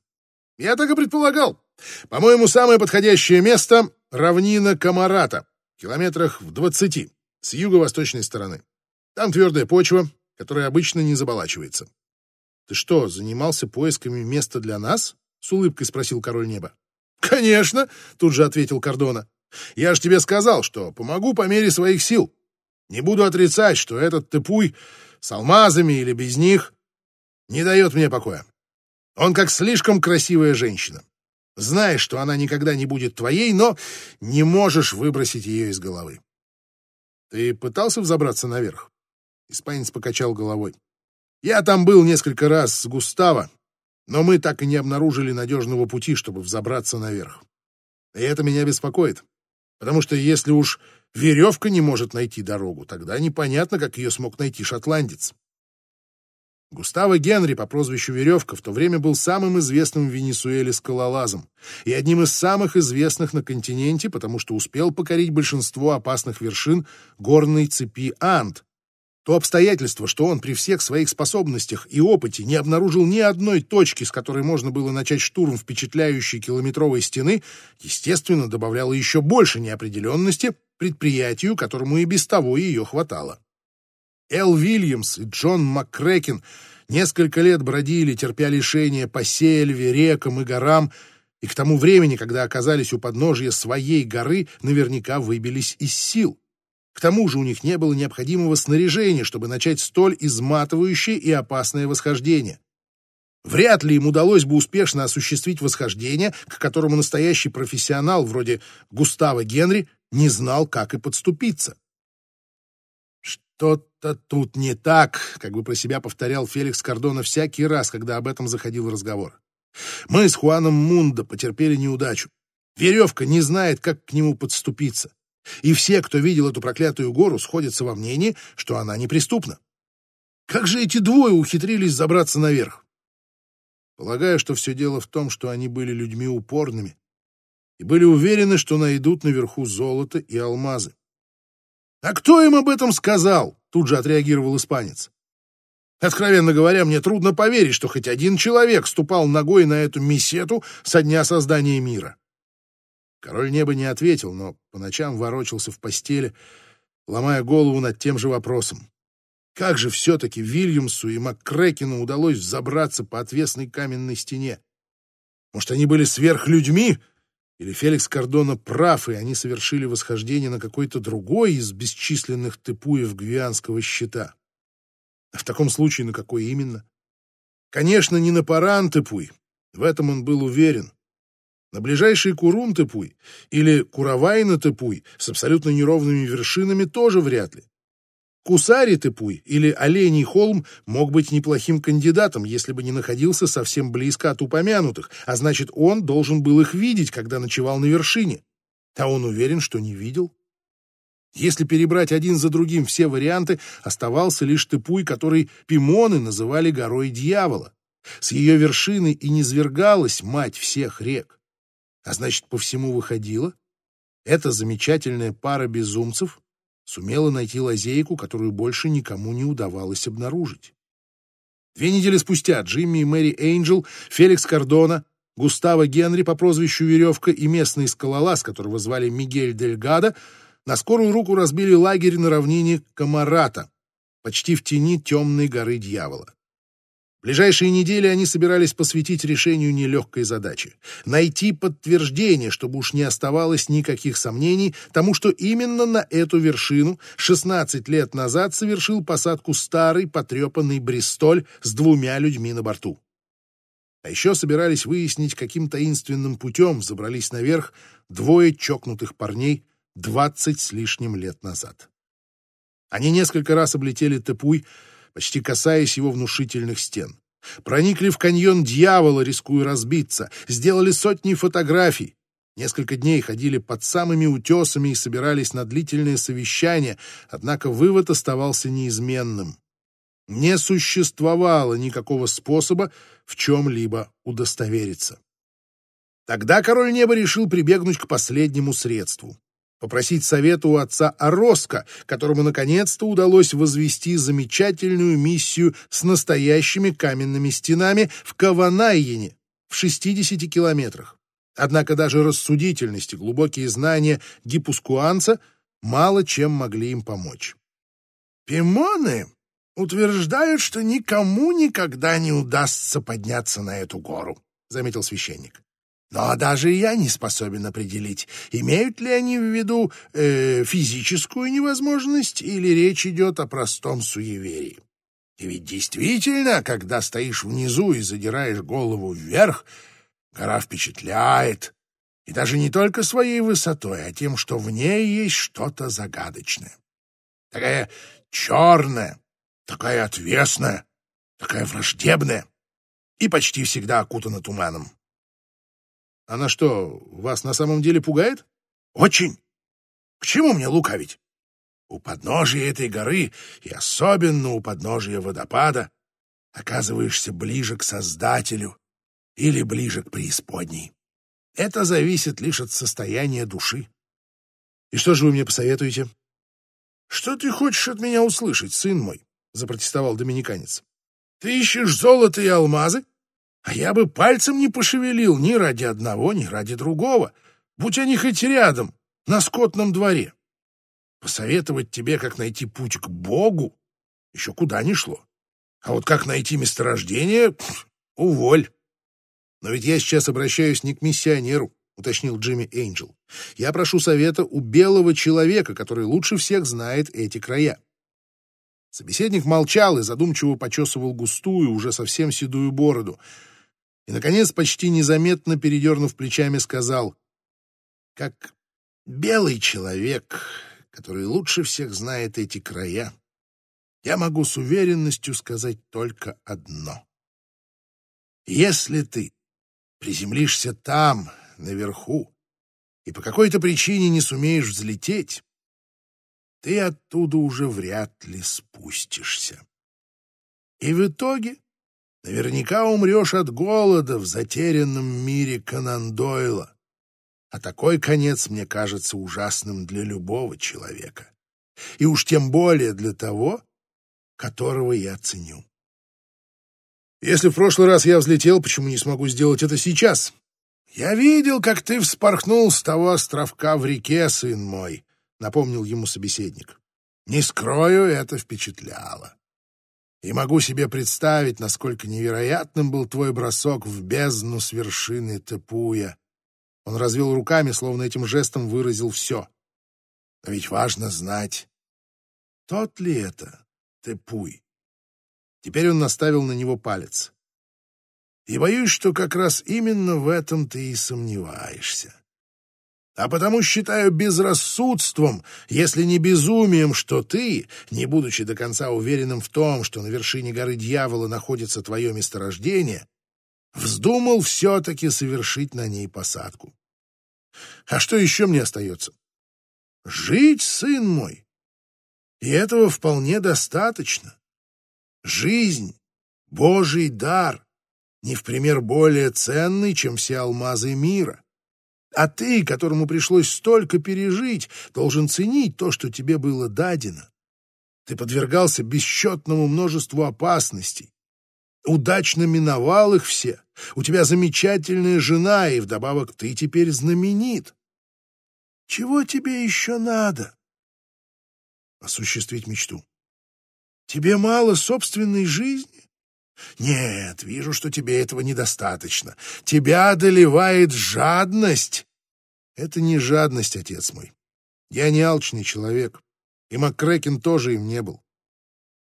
Я так и предполагал. По-моему, самое подходящее место — равнина Камарата, километрах в двадцати, с юго-восточной стороны. Там твердая почва, которая обычно не заболачивается. «Ты что, занимался поисками места для нас?» — с улыбкой спросил король неба. «Конечно!» — тут же ответил Кордона. «Я ж тебе сказал, что помогу по мере своих сил. Не буду отрицать, что этот тыпуй с алмазами или без них не дает мне покоя. Он как слишком красивая женщина. Знаешь, что она никогда не будет твоей, но не можешь выбросить ее из головы. Ты пытался взобраться наверх? Испанец покачал головой. Я там был несколько раз с Густаво, но мы так и не обнаружили надежного пути, чтобы взобраться наверх. И это меня беспокоит, потому что если уж веревка не может найти дорогу, тогда непонятно, как ее смог найти шотландец. Густаво Генри по прозвищу Веревка в то время был самым известным в Венесуэле скалолазом и одним из самых известных на континенте, потому что успел покорить большинство опасных вершин горной цепи Анд. То обстоятельство, что он при всех своих способностях и опыте не обнаружил ни одной точки, с которой можно было начать штурм впечатляющей километровой стены, естественно, добавляло еще больше неопределенности предприятию, которому и без того ее хватало. Эл Вильямс и Джон МакКрэкен несколько лет бродили, терпя лишения по сельве, рекам и горам, и к тому времени, когда оказались у подножия своей горы, наверняка выбились из сил. К тому же у них не было необходимого снаряжения, чтобы начать столь изматывающее и опасное восхождение. Вряд ли им удалось бы успешно осуществить восхождение, к которому настоящий профессионал вроде Густава Генри не знал, как и подступиться. «Что-то тут не так», — как бы про себя повторял Феликс Кордона всякий раз, когда об этом заходил разговор. «Мы с Хуаном Мундо потерпели неудачу. Веревка не знает, как к нему подступиться. И все, кто видел эту проклятую гору, сходятся во мнении, что она неприступна. Как же эти двое ухитрились забраться наверх? Полагаю, что все дело в том, что они были людьми упорными и были уверены, что найдут наверху золото и алмазы. «А кто им об этом сказал?» — тут же отреагировал испанец. «Откровенно говоря, мне трудно поверить, что хоть один человек ступал ногой на эту месету со дня создания мира». Король неба не ответил, но по ночам ворочался в постели, ломая голову над тем же вопросом. Как же все-таки Вильямсу и МакКрекину удалось взобраться по отвесной каменной стене? Может, они были сверхлюдьми? Или Феликс Кордона прав, и они совершили восхождение на какой-то другой из бесчисленных тыпуев гвианского щита? А в таком случае на какой именно? Конечно, не на Паран-тыпуй. В этом он был уверен. На ближайший Курун-Тепуй или Куравайна-Тепуй с абсолютно неровными вершинами тоже вряд ли. Кусари-Тепуй или Оленей холм мог быть неплохим кандидатом, если бы не находился совсем близко от упомянутых, а значит, он должен был их видеть, когда ночевал на вершине. А он уверен, что не видел. Если перебрать один за другим все варианты, оставался лишь Тепуй, который пимоны называли горой дьявола. С ее вершины и низвергалась мать всех рек. А значит, по всему выходило, эта замечательная пара безумцев сумела найти лазейку, которую больше никому не удавалось обнаружить. Две недели спустя Джимми и Мэри Эйнджел, Феликс Кардона, Густаво Генри по прозвищу Веревка и местный скалолаз, которого звали Мигель Дель Гадо, на скорую руку разбили лагерь на равнине Камарата, почти в тени темной горы дьявола. Ближайшие недели они собирались посвятить решению нелегкой задачи — найти подтверждение, чтобы уж не оставалось никаких сомнений тому, что именно на эту вершину 16 лет назад совершил посадку старый потрепанный Бристоль с двумя людьми на борту. А еще собирались выяснить, каким таинственным путем забрались наверх двое чокнутых парней 20 с лишним лет назад. Они несколько раз облетели Тепуй, почти касаясь его внушительных стен. Проникли в каньон дьявола, рискуя разбиться, сделали сотни фотографий. Несколько дней ходили под самыми утесами и собирались на длительное совещание, однако вывод оставался неизменным. Не существовало никакого способа в чем-либо удостовериться. Тогда король неба решил прибегнуть к последнему средству попросить совета у отца Ороска, которому наконец-то удалось возвести замечательную миссию с настоящими каменными стенами в Каванайене в 60 километрах. Однако даже рассудительность и глубокие знания гипускуанца мало чем могли им помочь. «Пимоны утверждают, что никому никогда не удастся подняться на эту гору», — заметил священник. Но даже я не способен определить, имеют ли они в виду э, физическую невозможность или речь идет о простом суеверии. И ведь действительно, когда стоишь внизу и задираешь голову вверх, гора впечатляет, и даже не только своей высотой, а тем, что в ней есть что-то загадочное. Такая черная, такая отвесная, такая враждебная и почти всегда окутана туманом. Она что, вас на самом деле пугает? Очень. К чему мне лукавить? У подножия этой горы, и особенно у подножия водопада, оказываешься ближе к Создателю или ближе к преисподней. Это зависит лишь от состояния души. И что же вы мне посоветуете? Что ты хочешь от меня услышать, сын мой? запротестовал доминиканец. Ты ищешь золото и алмазы? А я бы пальцем не пошевелил ни ради одного, ни ради другого, будь они хоть рядом, на скотном дворе. Посоветовать тебе, как найти путь к Богу, еще куда ни шло. А вот как найти месторождение — уволь. Но ведь я сейчас обращаюсь не к миссионеру, уточнил Джимми Эйнджел. Я прошу совета у белого человека, который лучше всех знает эти края. Собеседник молчал и задумчиво почесывал густую, уже совсем седую бороду — и, наконец, почти незаметно передернув плечами, сказал, «Как белый человек, который лучше всех знает эти края, я могу с уверенностью сказать только одно. Если ты приземлишься там, наверху, и по какой-то причине не сумеешь взлететь, ты оттуда уже вряд ли спустишься. И в итоге Наверняка умрешь от голода в затерянном мире Канандойла. А такой конец мне кажется ужасным для любого человека. И уж тем более для того, которого я ценю. Если в прошлый раз я взлетел, почему не смогу сделать это сейчас? Я видел, как ты вспорхнул с того островка в реке, сын мой, — напомнил ему собеседник. Не скрою, это впечатляло. И могу себе представить, насколько невероятным был твой бросок в бездну с вершины Тепуя. Он развел руками, словно этим жестом выразил все. Но ведь важно знать, тот ли это Тепуй. Теперь он наставил на него палец. И боюсь, что как раз именно в этом ты и сомневаешься. А потому считаю безрассудством, если не безумием, что ты, не будучи до конца уверенным в том, что на вершине горы дьявола находится твое месторождение, вздумал все-таки совершить на ней посадку. А что еще мне остается? Жить, сын мой. И этого вполне достаточно. Жизнь — Божий дар, не в пример более ценный, чем все алмазы мира. А ты, которому пришлось столько пережить, должен ценить то, что тебе было дадено. Ты подвергался бесчетному множеству опасностей. Удачно миновал их все. У тебя замечательная жена, и вдобавок ты теперь знаменит. Чего тебе еще надо? Осуществить мечту. Тебе мало собственной жизни? Нет, вижу, что тебе этого недостаточно. Тебя одолевает жадность. Это не жадность, отец мой. Я не алчный человек, и МакКрэкен тоже им не был.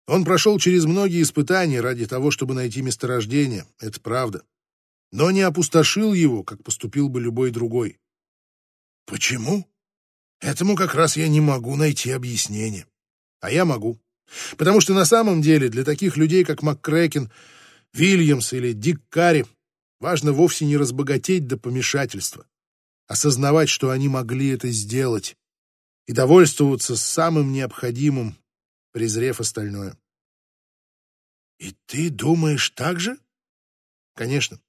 Он прошел через многие испытания ради того, чтобы найти месторождение, это правда. Но не опустошил его, как поступил бы любой другой. Почему? Этому как раз я не могу найти объяснение. А я могу. Потому что на самом деле для таких людей, как МакКрэкен, Вильямс или Дик Карри, важно вовсе не разбогатеть до помешательства, осознавать, что они могли это сделать, и довольствоваться самым необходимым, презрев остальное. «И ты думаешь так же?» «Конечно.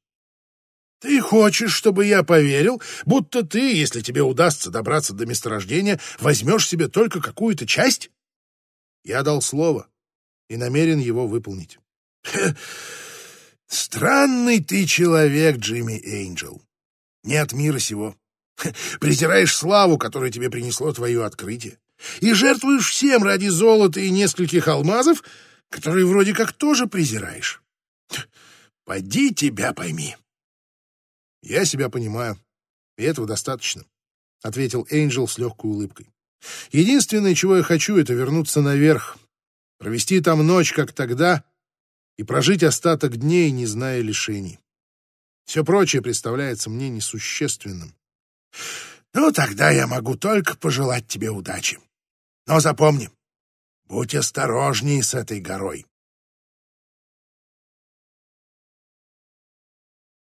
Ты хочешь, чтобы я поверил, будто ты, если тебе удастся добраться до месторождения, возьмешь себе только какую-то часть?» Я дал слово и намерен его выполнить. Странный ты человек, Джимми Эйнджел. Не от мира сего. Презираешь славу, которую тебе принесло твое открытие, и жертвуешь всем ради золота и нескольких алмазов, которые вроде как тоже презираешь. Поди тебя пойми. Я себя понимаю, и этого достаточно, — ответил Эйнджел с легкой улыбкой. Единственное, чего я хочу, это вернуться наверх, провести там ночь, как тогда, и прожить остаток дней, не зная лишений. Все прочее представляется мне несущественным. Ну, тогда я могу только пожелать тебе удачи. Но запомни, будь осторожней с этой горой.